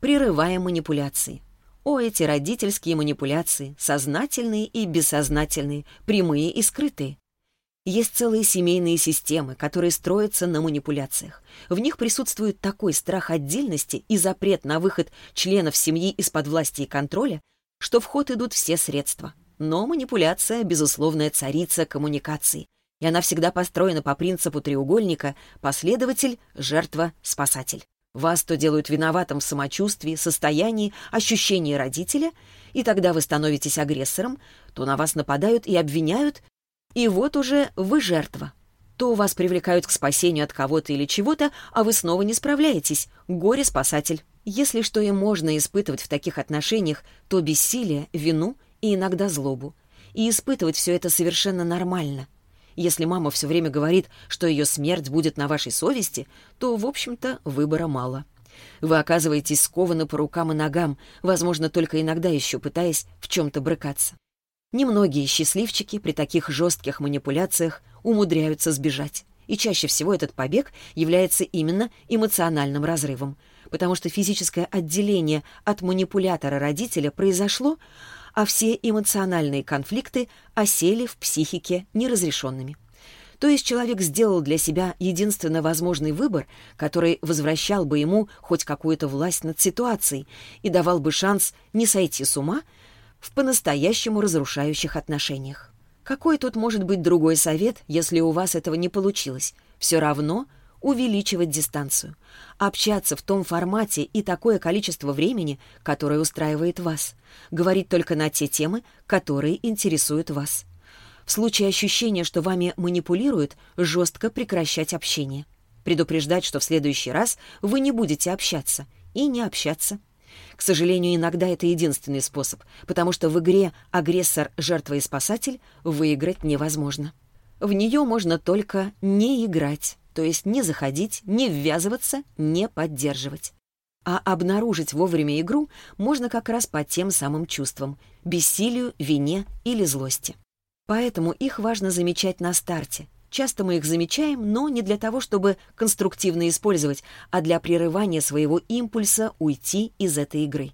Прерывая манипуляции. О, эти родительские манипуляции, сознательные и бессознательные, прямые и скрытые. Есть целые семейные системы, которые строятся на манипуляциях. В них присутствует такой страх отдельности и запрет на выход членов семьи из-под власти и контроля, что в ход идут все средства. Но манипуляция — безусловная царица коммуникации, и она всегда построена по принципу треугольника «последователь, жертва, спасатель». Вас то делают виноватым в самочувствии, состоянии, ощущении родителя, и тогда вы становитесь агрессором, то на вас нападают и обвиняют, и вот уже вы жертва. То вас привлекают к спасению от кого-то или чего-то, а вы снова не справляетесь. Горе-спасатель. Если что и можно испытывать в таких отношениях, то бессилие, вину и иногда злобу. И испытывать все это совершенно нормально. Если мама все время говорит, что ее смерть будет на вашей совести, то, в общем-то, выбора мало. Вы оказываетесь скованы по рукам и ногам, возможно, только иногда еще пытаясь в чем-то брыкаться. Немногие счастливчики при таких жестких манипуляциях умудряются сбежать. И чаще всего этот побег является именно эмоциональным разрывом — потому что физическое отделение от манипулятора родителя произошло, а все эмоциональные конфликты осели в психике неразрешенными. То есть человек сделал для себя единственно возможный выбор, который возвращал бы ему хоть какую-то власть над ситуацией и давал бы шанс не сойти с ума в по-настоящему разрушающих отношениях. Какой тут может быть другой совет, если у вас этого не получилось? Все равно – увеличивать дистанцию, общаться в том формате и такое количество времени, которое устраивает вас, говорить только на те темы, которые интересуют вас. В случае ощущения, что вами манипулируют, жестко прекращать общение. Предупреждать, что в следующий раз вы не будете общаться, и не общаться. К сожалению, иногда это единственный способ, потому что в игре «Агрессор, жертва и спасатель» выиграть невозможно. В нее можно только не играть то есть не заходить, не ввязываться, не поддерживать. А обнаружить вовремя игру можно как раз по тем самым чувствам – бессилию, вине или злости. Поэтому их важно замечать на старте. Часто мы их замечаем, но не для того, чтобы конструктивно использовать, а для прерывания своего импульса уйти из этой игры.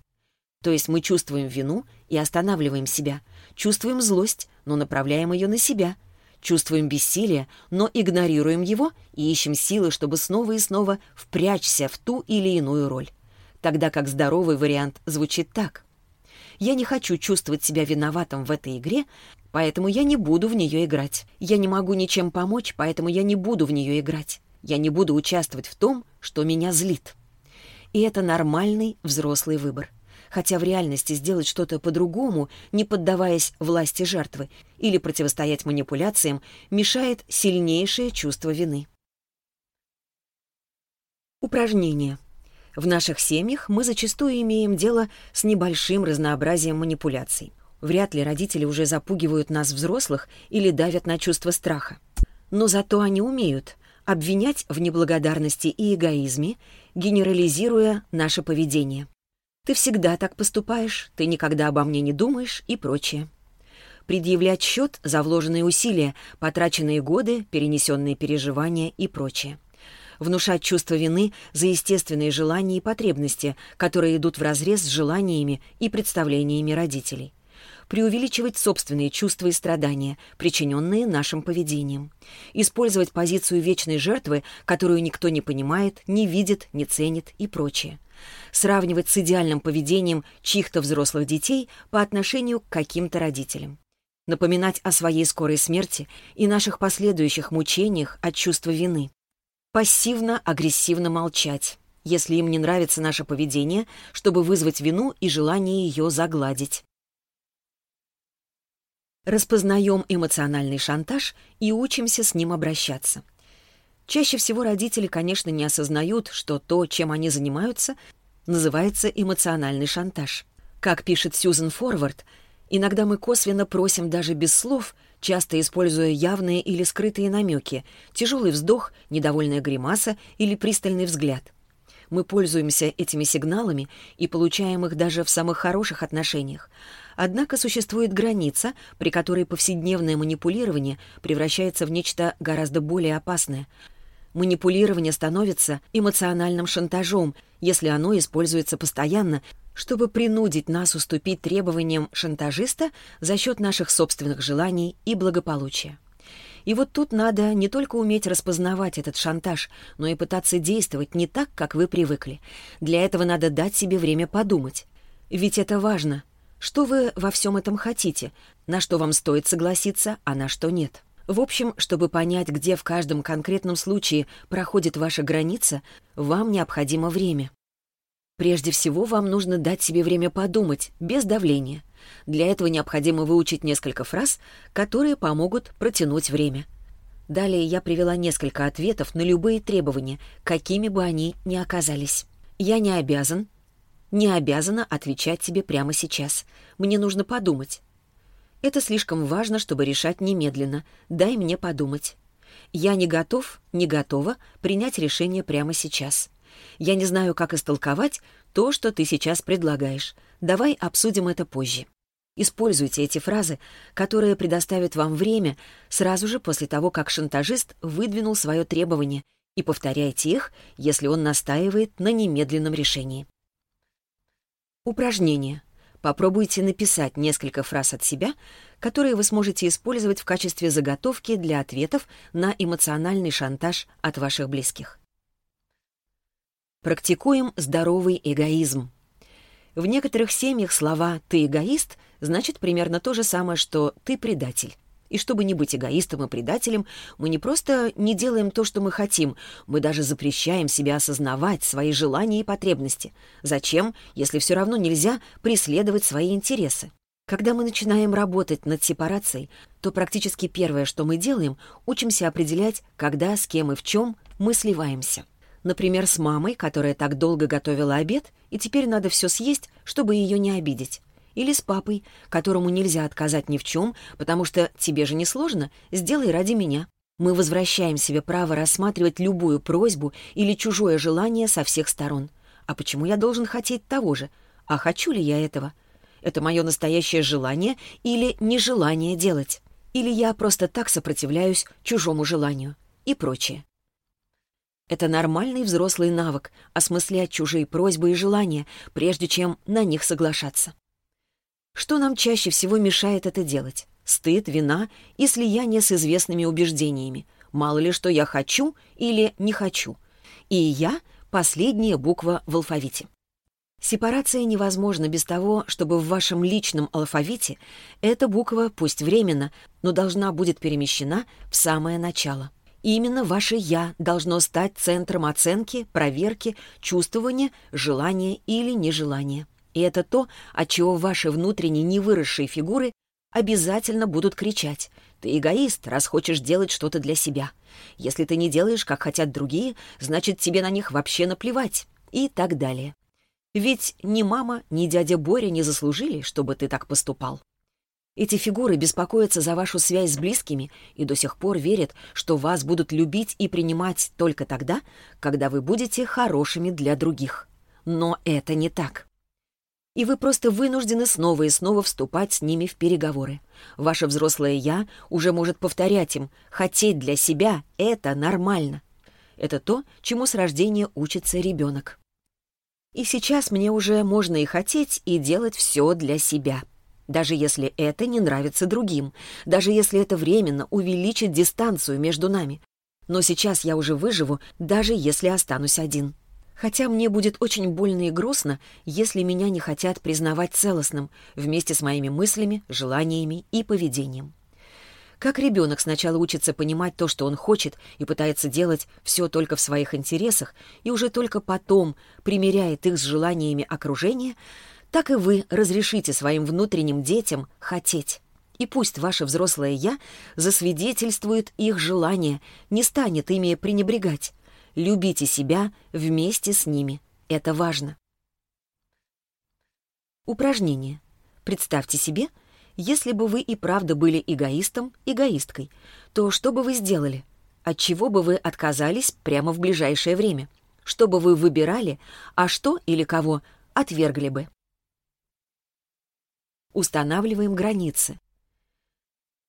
То есть мы чувствуем вину и останавливаем себя, чувствуем злость, но направляем ее на себя – Чувствуем бессилие, но игнорируем его и ищем силы, чтобы снова и снова впрячься в ту или иную роль. Тогда как здоровый вариант звучит так. Я не хочу чувствовать себя виноватым в этой игре, поэтому я не буду в нее играть. Я не могу ничем помочь, поэтому я не буду в нее играть. Я не буду участвовать в том, что меня злит. хотя в реальности сделать что-то по-другому, не поддаваясь власти жертвы, или противостоять манипуляциям, мешает сильнейшее чувство вины. Упражнение. В наших семьях мы зачастую имеем дело с небольшим разнообразием манипуляций. Вряд ли родители уже запугивают нас, взрослых, или давят на чувство страха. Но зато они умеют обвинять в неблагодарности и эгоизме, генерализируя наше поведение. Ты всегда так поступаешь, ты никогда обо мне не думаешь и прочее. Предъявлять счет за вложенные усилия, потраченные годы, перенесенные переживания и прочее. Внушать чувство вины за естественные желания и потребности, которые идут вразрез с желаниями и представлениями родителей преувеличивать собственные чувства и страдания, причиненные нашим поведением, использовать позицию вечной жертвы, которую никто не понимает, не видит, не ценит и прочее, сравнивать с идеальным поведением чьих-то взрослых детей по отношению к каким-то родителям, напоминать о своей скорой смерти и наших последующих мучениях от чувства вины, пассивно-агрессивно молчать, если им не нравится наше поведение, чтобы вызвать вину и желание ее загладить. Распознаем эмоциональный шантаж и учимся с ним обращаться. Чаще всего родители, конечно, не осознают, что то, чем они занимаются, называется эмоциональный шантаж. Как пишет Сьюзен Форвард, иногда мы косвенно просим даже без слов, часто используя явные или скрытые намеки, тяжелый вздох, недовольная гримаса или пристальный взгляд. Мы пользуемся этими сигналами и получаем их даже в самых хороших отношениях. Однако существует граница, при которой повседневное манипулирование превращается в нечто гораздо более опасное — Манипулирование становится эмоциональным шантажом, если оно используется постоянно, чтобы принудить нас уступить требованиям шантажиста за счет наших собственных желаний и благополучия. И вот тут надо не только уметь распознавать этот шантаж, но и пытаться действовать не так, как вы привыкли. Для этого надо дать себе время подумать. Ведь это важно. Что вы во всем этом хотите? На что вам стоит согласиться, а на что нет? В общем, чтобы понять, где в каждом конкретном случае проходит ваша граница, вам необходимо время. Прежде всего, вам нужно дать себе время подумать, без давления. Для этого необходимо выучить несколько фраз, которые помогут протянуть время. Далее я привела несколько ответов на любые требования, какими бы они ни оказались. «Я не обязан», «Не обязана отвечать тебе прямо сейчас. Мне нужно подумать». Это слишком важно, чтобы решать немедленно. Дай мне подумать. Я не готов, не готова принять решение прямо сейчас. Я не знаю, как истолковать то, что ты сейчас предлагаешь. Давай обсудим это позже. Используйте эти фразы, которые предоставят вам время сразу же после того, как шантажист выдвинул свое требование, и повторяйте их, если он настаивает на немедленном решении. Упражнение. Попробуйте написать несколько фраз от себя, которые вы сможете использовать в качестве заготовки для ответов на эмоциональный шантаж от ваших близких. Практикуем здоровый эгоизм. В некоторых семьях слова «ты эгоист» значит примерно то же самое, что «ты предатель». И чтобы не быть эгоистом и предателем, мы не просто не делаем то, что мы хотим, мы даже запрещаем себе осознавать свои желания и потребности. Зачем, если все равно нельзя преследовать свои интересы? Когда мы начинаем работать над сепарацией, то практически первое, что мы делаем, учимся определять, когда, с кем и в чем мы сливаемся. Например, с мамой, которая так долго готовила обед, и теперь надо все съесть, чтобы ее не обидеть. или с папой, которому нельзя отказать ни в чем, потому что тебе же не сложно, сделай ради меня. Мы возвращаем себе право рассматривать любую просьбу или чужое желание со всех сторон. А почему я должен хотеть того же? А хочу ли я этого? Это мое настоящее желание или нежелание делать? Или я просто так сопротивляюсь чужому желанию? И прочее. Это нормальный взрослый навык — осмыслять чужие просьбы и желания, прежде чем на них соглашаться что нам чаще всего мешает это делать? Стыд, вина и слияние с известными убеждениями. Мало ли, что я хочу или не хочу. И я — последняя буква в алфавите. Сепарация невозможна без того, чтобы в вашем личном алфавите эта буква, пусть временно, но должна будет перемещена в самое начало. Именно ваше «я» должно стать центром оценки, проверки, чувствования, желания или нежелания. И это то, от чего ваши внутренние невыросшие фигуры обязательно будут кричать. Ты эгоист, раз хочешь делать что-то для себя. Если ты не делаешь, как хотят другие, значит, тебе на них вообще наплевать. И так далее. Ведь ни мама, ни дядя Боря не заслужили, чтобы ты так поступал. Эти фигуры беспокоятся за вашу связь с близкими и до сих пор верят, что вас будут любить и принимать только тогда, когда вы будете хорошими для других. Но это не так и вы просто вынуждены снова и снова вступать с ними в переговоры. Ваше взрослое «я» уже может повторять им «хотеть для себя — это нормально». Это то, чему с рождения учится ребенок. И сейчас мне уже можно и хотеть, и делать все для себя. Даже если это не нравится другим, даже если это временно увеличит дистанцию между нами. Но сейчас я уже выживу, даже если останусь один. Хотя мне будет очень больно и грустно, если меня не хотят признавать целостным вместе с моими мыслями, желаниями и поведением. Как ребенок сначала учится понимать то, что он хочет, и пытается делать все только в своих интересах, и уже только потом примеряет их с желаниями окружения, так и вы разрешите своим внутренним детям хотеть. И пусть ваше взрослое «я» засвидетельствует их желание, не станет ими пренебрегать. Любите себя вместе с ними. Это важно. Упражнение. Представьте себе, если бы вы и правда были эгоистом, эгоисткой, то что бы вы сделали? От чего бы вы отказались прямо в ближайшее время? Что бы вы выбирали, а что или кого отвергли бы? Устанавливаем границы.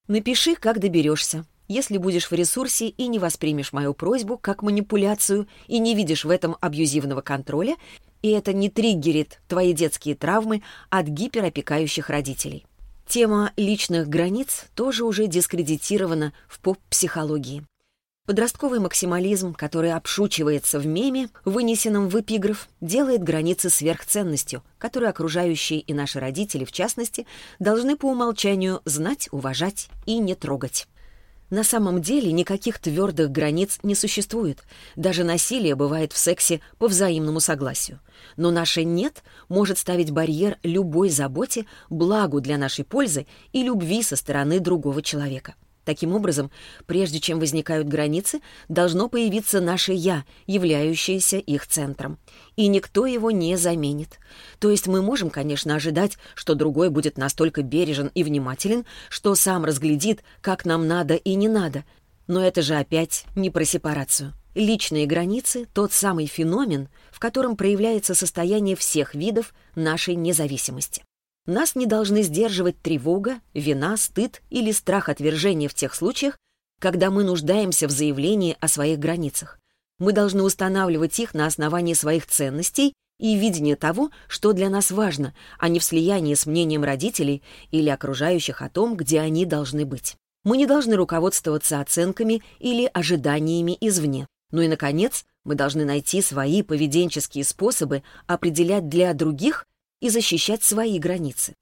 Напиши, как доберешься если будешь в ресурсе и не воспримешь мою просьбу как манипуляцию и не видишь в этом абьюзивного контроля, и это не триггерит твои детские травмы от гиперопекающих родителей. Тема личных границ тоже уже дискредитирована в поп-психологии. Подростковый максимализм, который обшучивается в меме, вынесенном в эпиграф, делает границы сверхценностью, которую окружающие и наши родители, в частности, должны по умолчанию знать, уважать и не трогать. На самом деле никаких твердых границ не существует. Даже насилие бывает в сексе по взаимному согласию. Но наше «нет» может ставить барьер любой заботе, благу для нашей пользы и любви со стороны другого человека. Таким образом, прежде чем возникают границы, должно появиться наше «я», являющееся их центром. И никто его не заменит. То есть мы можем, конечно, ожидать, что другой будет настолько бережен и внимателен, что сам разглядит, как нам надо и не надо. Но это же опять не про сепарацию. Личные границы — тот самый феномен, в котором проявляется состояние всех видов нашей независимости нас не должны сдерживать тревога, вина, стыд или страх отвержения в тех случаях, когда мы нуждаемся в заявлении о своих границах. Мы должны устанавливать их на основании своих ценностей и видения того, что для нас важно, а не в слиянии с мнением родителей или окружающих о том, где они должны быть. Мы не должны руководствоваться оценками или ожиданиями извне. Ну и, наконец, мы должны найти свои поведенческие способы определять для других и защищать свои границы.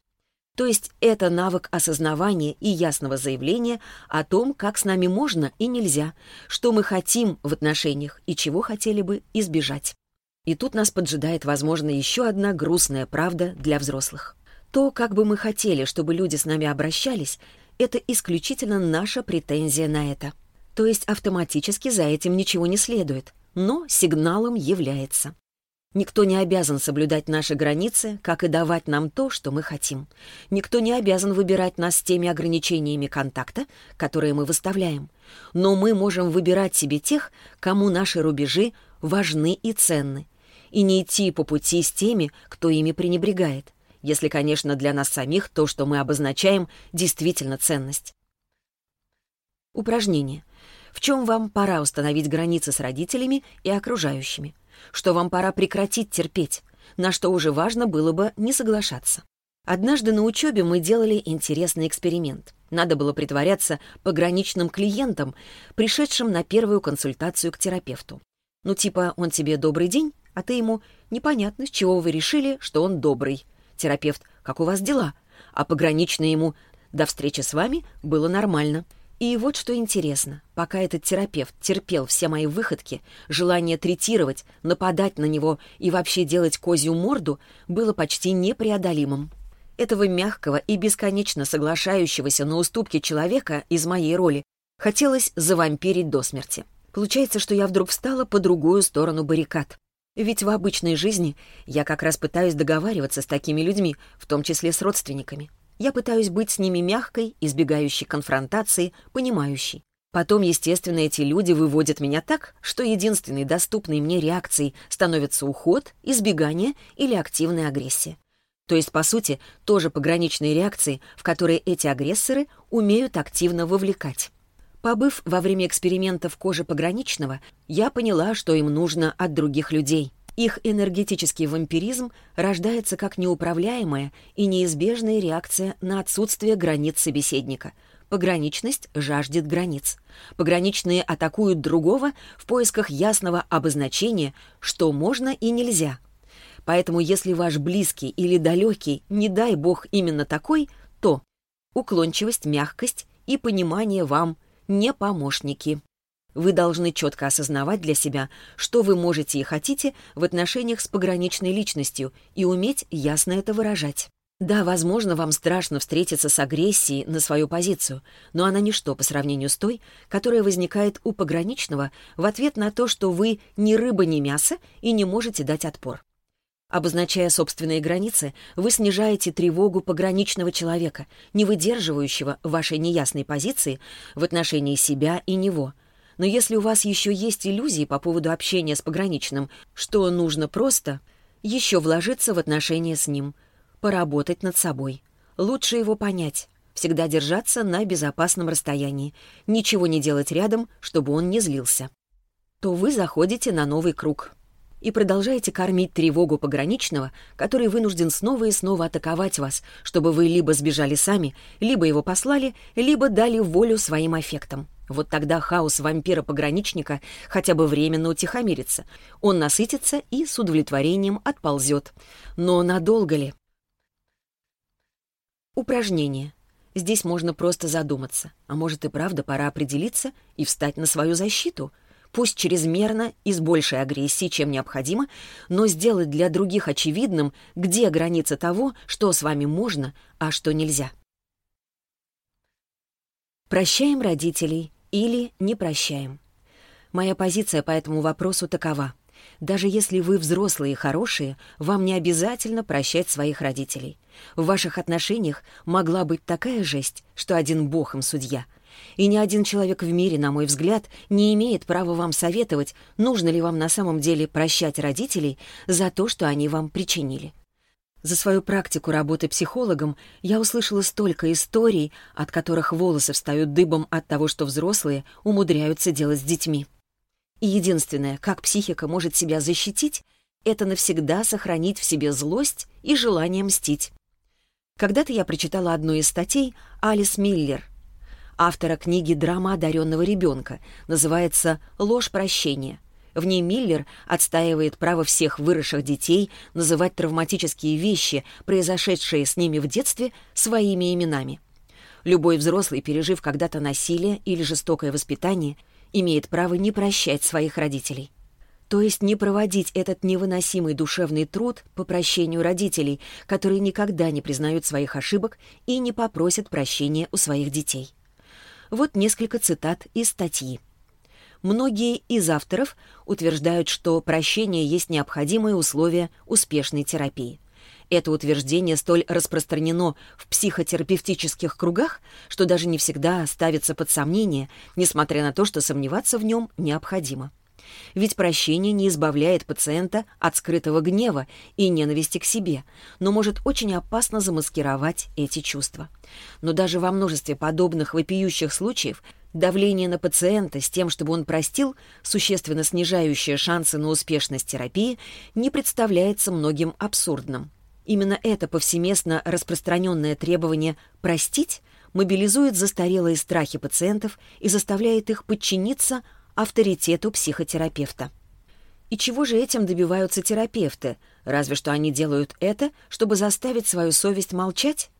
То есть это навык осознавания и ясного заявления о том, как с нами можно и нельзя, что мы хотим в отношениях и чего хотели бы избежать. И тут нас поджидает, возможно, еще одна грустная правда для взрослых. То, как бы мы хотели, чтобы люди с нами обращались, это исключительно наша претензия на это. То есть автоматически за этим ничего не следует, но сигналом является. Никто не обязан соблюдать наши границы, как и давать нам то, что мы хотим. Никто не обязан выбирать нас с теми ограничениями контакта, которые мы выставляем. Но мы можем выбирать себе тех, кому наши рубежи важны и ценны, и не идти по пути с теми, кто ими пренебрегает, если, конечно, для нас самих то, что мы обозначаем, действительно ценность. Упражнение. В чем вам пора установить границы с родителями и окружающими? что вам пора прекратить терпеть, на что уже важно было бы не соглашаться. Однажды на учебе мы делали интересный эксперимент. Надо было притворяться пограничным клиентом, пришедшим на первую консультацию к терапевту. Ну типа он тебе «добрый день», а ты ему «непонятно, с чего вы решили, что он добрый». Терапевт «как у вас дела?» А пограничный ему «до встречи с вами было нормально». И вот что интересно, пока этот терапевт терпел все мои выходки, желание третировать, нападать на него и вообще делать козью морду было почти непреодолимым. Этого мягкого и бесконечно соглашающегося на уступки человека из моей роли хотелось завампирить до смерти. Получается, что я вдруг встала по другую сторону баррикад. Ведь в обычной жизни я как раз пытаюсь договариваться с такими людьми, в том числе с родственниками. Я пытаюсь быть с ними мягкой, избегающей конфронтации, понимающей. Потом, естественно, эти люди выводят меня так, что единственной доступной мне реакцией становится уход, избегание или активная агрессия. То есть, по сути, тоже пограничные реакции, в которые эти агрессоры умеют активно вовлекать. Побыв во время экспериментов кожи пограничного, я поняла, что им нужно от других людей. Их энергетический вампиризм рождается как неуправляемая и неизбежная реакция на отсутствие границ собеседника. Пограничность жаждет границ. Пограничные атакуют другого в поисках ясного обозначения, что можно и нельзя. Поэтому если ваш близкий или далекий, не дай бог именно такой, то уклончивость, мягкость и понимание вам не помощники. Вы должны четко осознавать для себя, что вы можете и хотите в отношениях с пограничной личностью и уметь ясно это выражать. Да, возможно, вам страшно встретиться с агрессией на свою позицию, но она ничто по сравнению с той, которая возникает у пограничного в ответ на то, что вы ни рыба, ни мясо и не можете дать отпор. Обозначая собственные границы, вы снижаете тревогу пограничного человека, не выдерживающего вашей неясной позиции в отношении себя и него – но если у вас еще есть иллюзии по поводу общения с пограничным, что нужно просто еще вложиться в отношения с ним, поработать над собой. Лучше его понять. Всегда держаться на безопасном расстоянии. Ничего не делать рядом, чтобы он не злился. То вы заходите на новый круг. И продолжаете кормить тревогу пограничного, который вынужден снова и снова атаковать вас, чтобы вы либо сбежали сами, либо его послали, либо дали волю своим аффектам. Вот тогда хаос вампира-пограничника хотя бы временно утихомирится. Он насытится и с удовлетворением отползет. Но надолго ли? Упражнение. Здесь можно просто задуматься. А может и правда пора определиться и встать на свою защиту? Пусть чрезмерно и с большей агрессией, чем необходимо, но сделать для других очевидным, где граница того, что с вами можно, а что нельзя. Прощаем родителей, или не прощаем. Моя позиция по этому вопросу такова. Даже если вы взрослые и хорошие, вам не обязательно прощать своих родителей. В ваших отношениях могла быть такая жесть, что один бог им судья. И ни один человек в мире, на мой взгляд, не имеет права вам советовать, нужно ли вам на самом деле прощать родителей за то, что они вам причинили. За свою практику работы психологом я услышала столько историй, от которых волосы встают дыбом от того, что взрослые умудряются делать с детьми. И единственное, как психика может себя защитить, это навсегда сохранить в себе злость и желание мстить. Когда-то я прочитала одну из статей Алис Миллер, автора книги «Драма одаренного ребенка», называется «Ложь прощения». В ней Миллер отстаивает право всех выросших детей называть травматические вещи, произошедшие с ними в детстве, своими именами. Любой взрослый, пережив когда-то насилие или жестокое воспитание, имеет право не прощать своих родителей. То есть не проводить этот невыносимый душевный труд по прощению родителей, которые никогда не признают своих ошибок и не попросят прощения у своих детей. Вот несколько цитат из статьи многие из авторов утверждают, что прощение есть необходимое условие успешной терапии. Это утверждение столь распространено в психотерапевтических кругах, что даже не всегда ставится под сомнение, несмотря на то, что сомневаться в нем необходимо. Ведь прощение не избавляет пациента от скрытого гнева и ненависти к себе, но может очень опасно замаскировать эти чувства. Но даже во множестве подобных вопиющих случаев – Давление на пациента с тем, чтобы он простил, существенно снижающее шансы на успешность терапии, не представляется многим абсурдным. Именно это повсеместно распространенное требование «простить» мобилизует застарелые страхи пациентов и заставляет их подчиниться авторитету психотерапевта. И чего же этим добиваются терапевты? Разве что они делают это, чтобы заставить свою совесть молчать?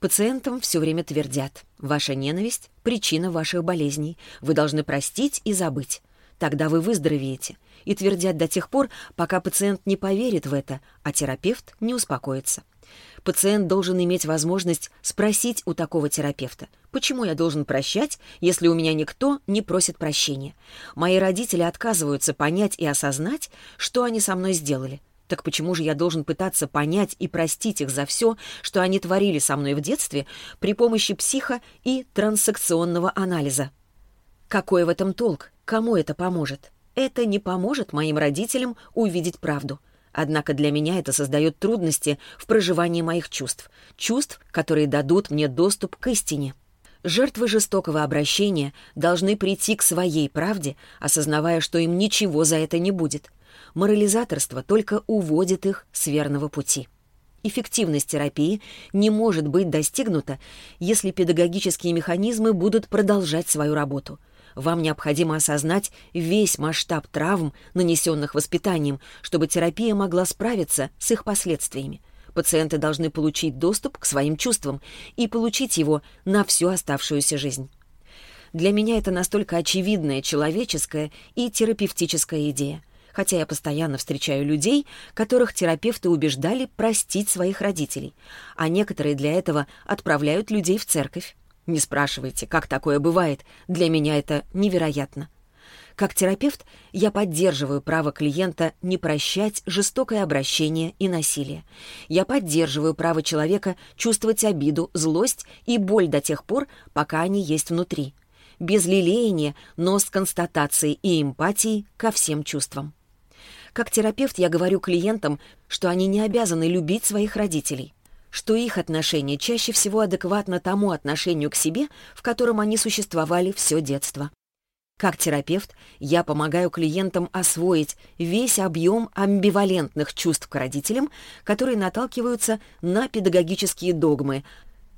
Пациентам все время твердят, ваша ненависть – причина ваших болезней, вы должны простить и забыть. Тогда вы выздоровеете. И твердят до тех пор, пока пациент не поверит в это, а терапевт не успокоится. Пациент должен иметь возможность спросить у такого терапевта, почему я должен прощать, если у меня никто не просит прощения. Мои родители отказываются понять и осознать, что они со мной сделали – так почему же я должен пытаться понять и простить их за все, что они творили со мной в детстве при помощи психо- и трансакционного анализа? Какой в этом толк? Кому это поможет? Это не поможет моим родителям увидеть правду. Однако для меня это создает трудности в проживании моих чувств. Чувств, которые дадут мне доступ к истине. Жертвы жестокого обращения должны прийти к своей правде, осознавая, что им ничего за это не будет – Морализаторство только уводит их с верного пути. Эффективность терапии не может быть достигнута, если педагогические механизмы будут продолжать свою работу. Вам необходимо осознать весь масштаб травм, нанесенных воспитанием, чтобы терапия могла справиться с их последствиями. Пациенты должны получить доступ к своим чувствам и получить его на всю оставшуюся жизнь. Для меня это настолько очевидная человеческая и терапевтическая идея – хотя я постоянно встречаю людей, которых терапевты убеждали простить своих родителей, а некоторые для этого отправляют людей в церковь. Не спрашивайте, как такое бывает, для меня это невероятно. Как терапевт я поддерживаю право клиента не прощать жестокое обращение и насилие. Я поддерживаю право человека чувствовать обиду, злость и боль до тех пор, пока они есть внутри. Без лелеяния, но с констатацией и эмпатией ко всем чувствам. Как терапевт я говорю клиентам, что они не обязаны любить своих родителей, что их отношение чаще всего адекватно тому отношению к себе, в котором они существовали все детство. Как терапевт я помогаю клиентам освоить весь объем амбивалентных чувств к родителям, которые наталкиваются на педагогические догмы.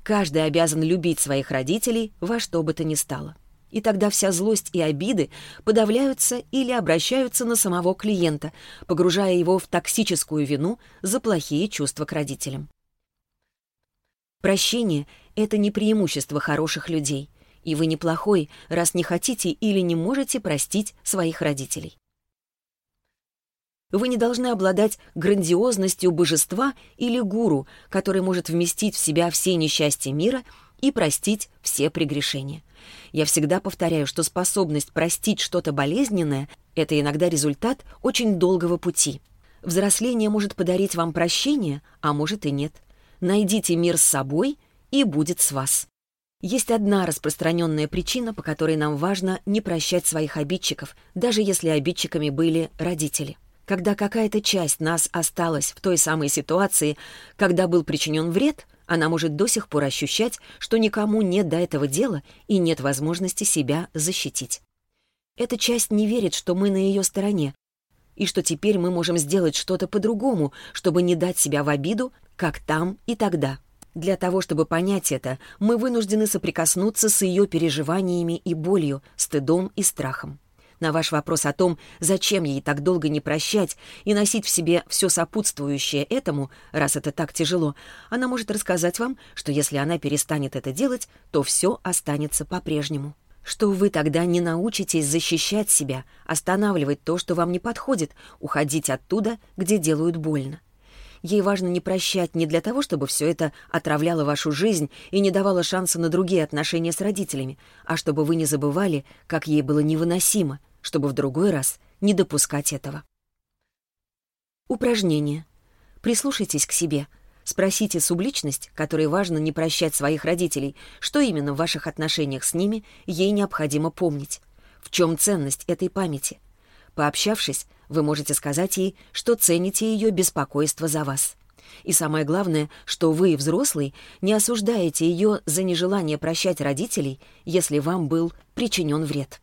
Каждый обязан любить своих родителей во что бы то ни стало и тогда вся злость и обиды подавляются или обращаются на самого клиента, погружая его в токсическую вину за плохие чувства к родителям. Прощение — это не преимущество хороших людей, и вы неплохой, раз не хотите или не можете простить своих родителей. Вы не должны обладать грандиозностью божества или гуру, который может вместить в себя все несчастья мира и простить все прегрешения. Я всегда повторяю, что способность простить что-то болезненное — это иногда результат очень долгого пути. Взросление может подарить вам прощение, а может и нет. Найдите мир с собой, и будет с вас. Есть одна распространенная причина, по которой нам важно не прощать своих обидчиков, даже если обидчиками были родители. Когда какая-то часть нас осталась в той самой ситуации, когда был причинен вред — она может до сих пор ощущать, что никому нет до этого дела и нет возможности себя защитить. Эта часть не верит, что мы на ее стороне, и что теперь мы можем сделать что-то по-другому, чтобы не дать себя в обиду, как там и тогда. Для того, чтобы понять это, мы вынуждены соприкоснуться с ее переживаниями и болью, стыдом и страхом. На ваш вопрос о том, зачем ей так долго не прощать и носить в себе все сопутствующее этому, раз это так тяжело, она может рассказать вам, что если она перестанет это делать, то все останется по-прежнему что вы тогда не научитесь защищать себя, останавливать то, что вам не подходит, уходить оттуда, где делают больно. Ей важно не прощать не для того, чтобы все это отравляло вашу жизнь и не давало шанса на другие отношения с родителями, а чтобы вы не забывали, как ей было невыносимо — чтобы в другой раз не допускать этого. Упражнение. Прислушайтесь к себе. Спросите субличность, которой важно не прощать своих родителей, что именно в ваших отношениях с ними ей необходимо помнить. В чем ценность этой памяти? Пообщавшись, вы можете сказать ей, что цените ее беспокойство за вас. И самое главное, что вы, взрослый, не осуждаете ее за нежелание прощать родителей, если вам был причинен вред.